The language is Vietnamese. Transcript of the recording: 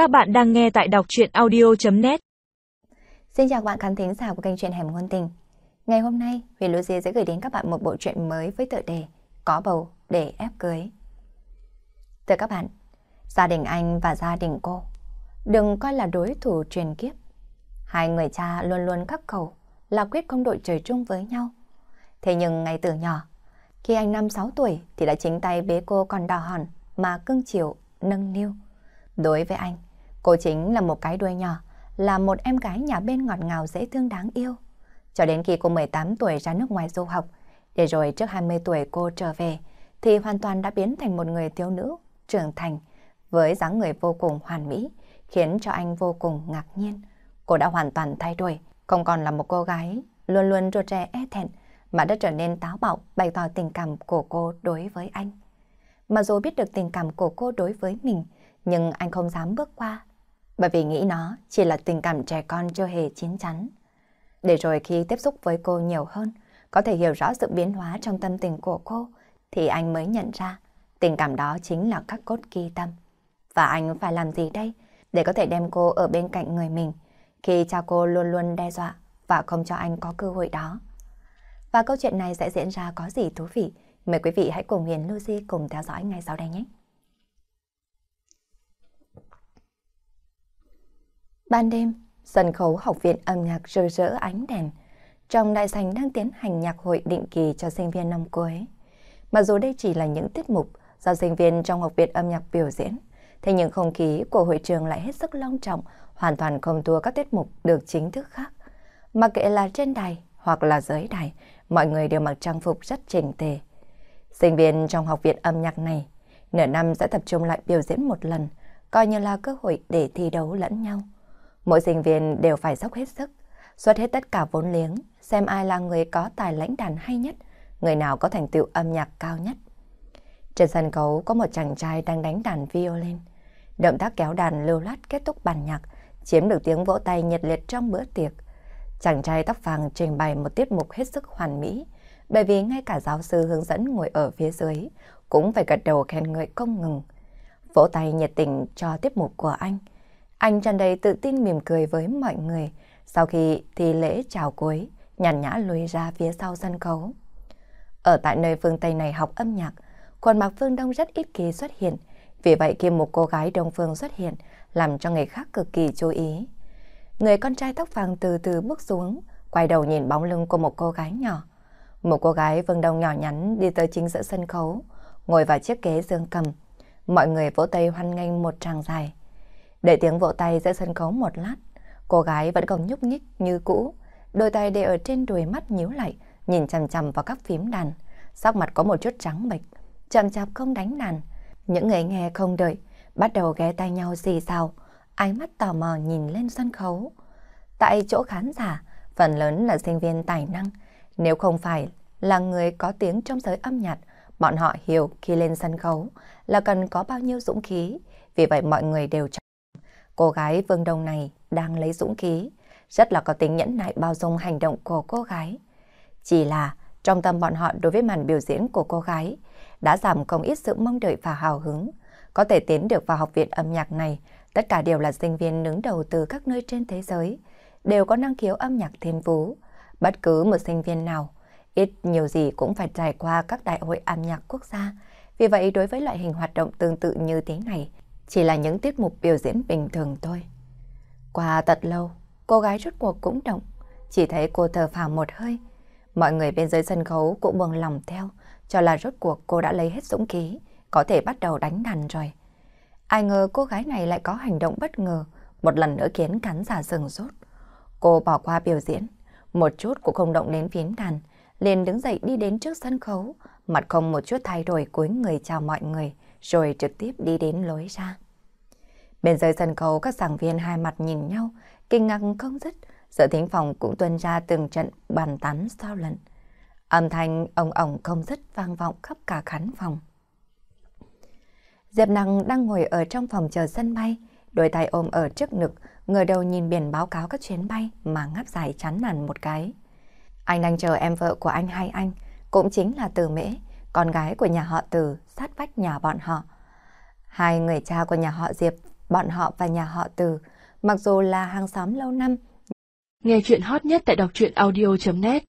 Các bạn đang nghe tại đọc chuyện audio.net Xin chào các bạn khán thính giả của kênh truyện Hẻm Ngôn Tình. Ngày hôm nay, Huyền Lucy sẽ gửi đến các bạn một bộ truyện mới với tựa đề Có bầu để ép cưới. Thưa các bạn, gia đình anh và gia đình cô đừng coi là đối thủ truyền kiếp. Hai người cha luôn luôn khắc khẩu là quyết không đội trời chung với nhau. Thế nhưng ngày từ nhỏ, khi anh năm 6 tuổi thì đã chính tay bế cô còn đỏ hòn mà cưng chiều, nâng niu. Đối với anh, cô chính là một cái đuôi nhỏ, là một em gái nhà bên ngọt ngào dễ thương đáng yêu. Cho đến khi cô 18 tuổi ra nước ngoài du học, để rồi trước 20 tuổi cô trở về, thì hoàn toàn đã biến thành một người thiếu nữ, trưởng thành, với dáng người vô cùng hoàn mỹ, khiến cho anh vô cùng ngạc nhiên. Cô đã hoàn toàn thay đổi, không còn là một cô gái luôn luôn rụt rè e thẹn, mà đã trở nên táo bạo bày tỏ tình cảm của cô đối với anh. Mà dù biết được tình cảm của cô đối với mình, nhưng anh không dám bước qua, bởi vì nghĩ nó chỉ là tình cảm trẻ con chưa hề chín chắn. Để rồi khi tiếp xúc với cô nhiều hơn, có thể hiểu rõ sự biến hóa trong tâm tình của cô, thì anh mới nhận ra tình cảm đó chính là các cốt ghi tâm. Và anh phải làm gì đây để có thể đem cô ở bên cạnh người mình khi cha cô luôn luôn đe dọa và không cho anh có cơ hội đó. Và câu chuyện này sẽ diễn ra có gì thú vị? Mời quý vị hãy cùng Huyền Lucy cùng theo dõi ngay sau đây nhé. Ban đêm, sân khấu học viện âm nhạc rực rỡ ánh đèn. Trong đại sảnh đang tiến hành nhạc hội định kỳ cho sinh viên năm cuối. Mặc dù đây chỉ là những tiết mục do sinh viên trong học viện âm nhạc biểu diễn, thế nhưng không khí của hội trường lại hết sức long trọng, hoàn toàn không thua các tiết mục được chính thức khác. Mà kệ là trên đài hoặc là dưới đài, mọi người đều mặc trang phục rất chỉnh tề. Sinh viên trong học viện âm nhạc này, nửa năm sẽ tập trung lại biểu diễn một lần, coi như là cơ hội để thi đấu lẫn nhau. Mỗi sinh viên đều phải dốc hết sức, xuất hết tất cả vốn liếng, xem ai là người có tài lãnh đàn hay nhất, người nào có thành tựu âm nhạc cao nhất. Trên sân khấu có một chàng trai đang đánh đàn violin. Động tác kéo đàn lưu loát kết thúc bản nhạc, chiếm được tiếng vỗ tay nhiệt liệt trong bữa tiệc. Chàng trai tóc vàng trình bày một tiết mục hết sức hoàn mỹ, bởi vì ngay cả giáo sư hướng dẫn ngồi ở phía dưới cũng phải gật đầu khen ngợi không ngừng. Vỗ tay nhiệt tình cho tiết mục của anh. Anh tràn đầy tự tin mỉm cười với mọi người. Sau khi thi lễ chào cuối, nhàn nhã lùi ra phía sau sân khấu. Ở tại nơi phương Tây này học âm nhạc, khuôn mặt phương Đông rất ít khi xuất hiện. Vì vậy khi một cô gái Đông Phương xuất hiện, làm cho người khác cực kỳ chú ý. Người con trai tóc vàng từ từ bước xuống, quay đầu nhìn bóng lưng của một cô gái nhỏ. Một cô gái phương Đông nhỏ nhắn đi tới chính giữa sân khấu, ngồi vào chiếc ghế dương cầm. Mọi người vỗ tay hoan nghênh một tràng dài. Để tiếng vỗ tay giữa sân khấu một lát, cô gái vẫn còn nhúc nhích như cũ, đôi tay để ở trên đùi mắt nhíu lại, nhìn chằm chằm vào các phím đàn. Sắc mặt có một chút trắng bệch, chậm chạp không đánh đàn. Những người nghe không đợi, bắt đầu ghé tay nhau xì xào, ánh mắt tò mò nhìn lên sân khấu. Tại chỗ khán giả, phần lớn là sinh viên tài năng, nếu không phải là người có tiếng trong giới âm nhạc, bọn họ hiểu khi lên sân khấu là cần có bao nhiêu dũng khí, vì vậy mọi người đều cho. Cô gái Vương Đông này đang lấy dũng khí, rất là có tính nhẫn nại bao dung hành động của cô gái. Chỉ là trong tâm bọn họ đối với màn biểu diễn của cô gái đã giảm không ít sự mong đợi và hào hứng. Có thể tiến được vào học viện âm nhạc này, tất cả đều là sinh viên đứng đầu từ các nơi trên thế giới, đều có năng khiếu âm nhạc thiên phú. Bất cứ một sinh viên nào, ít nhiều gì cũng phải trải qua các đại hội âm nhạc quốc gia. Vì vậy đối với loại hình hoạt động tương tự như thế này, chỉ là những tiết mục biểu diễn bình thường thôi. Qua thật lâu, cô gái rốt cuộc cũng động, chỉ thấy cô thở phào một hơi. Mọi người bên dưới sân khấu cũng buông lòng theo, cho là rốt cuộc cô đã lấy hết dũng khí, có thể bắt đầu đánh đàn rồi. Ai ngờ cô gái này lại có hành động bất ngờ, một lần nữa khiến khán giả sừng sốt. Cô bỏ qua biểu diễn, một chút cũng không động đến phím đàn, liền đứng dậy đi đến trước sân khấu, mặt không một chút thay đổi cúi người chào mọi người, rồi trực tiếp đi đến lối ra. Bên dưới sân khấu các giảng viên hai mặt nhìn nhau, kinh ngạc không dứt, Sợ thính phòng cũng tuân ra từng trận bàn tán sao lần. Âm thanh ông ổng không dứt vang vọng khắp cả khán phòng. Diệp Năng đang ngồi ở trong phòng chờ sân bay, đôi tay ôm ở trước ngực, ngửa đầu nhìn biển báo cáo các chuyến bay mà ngáp dài chán nản một cái. Anh đang chờ em vợ của anh hay anh, cũng chính là Từ Mễ, con gái của nhà họ Từ, sát vách nhà bọn họ. Hai người cha của nhà họ Diệp bọn họ và nhà họ Từ, mặc dù là hàng xóm lâu năm. Nghe chuyện hot nhất tại đọc truyện audio.net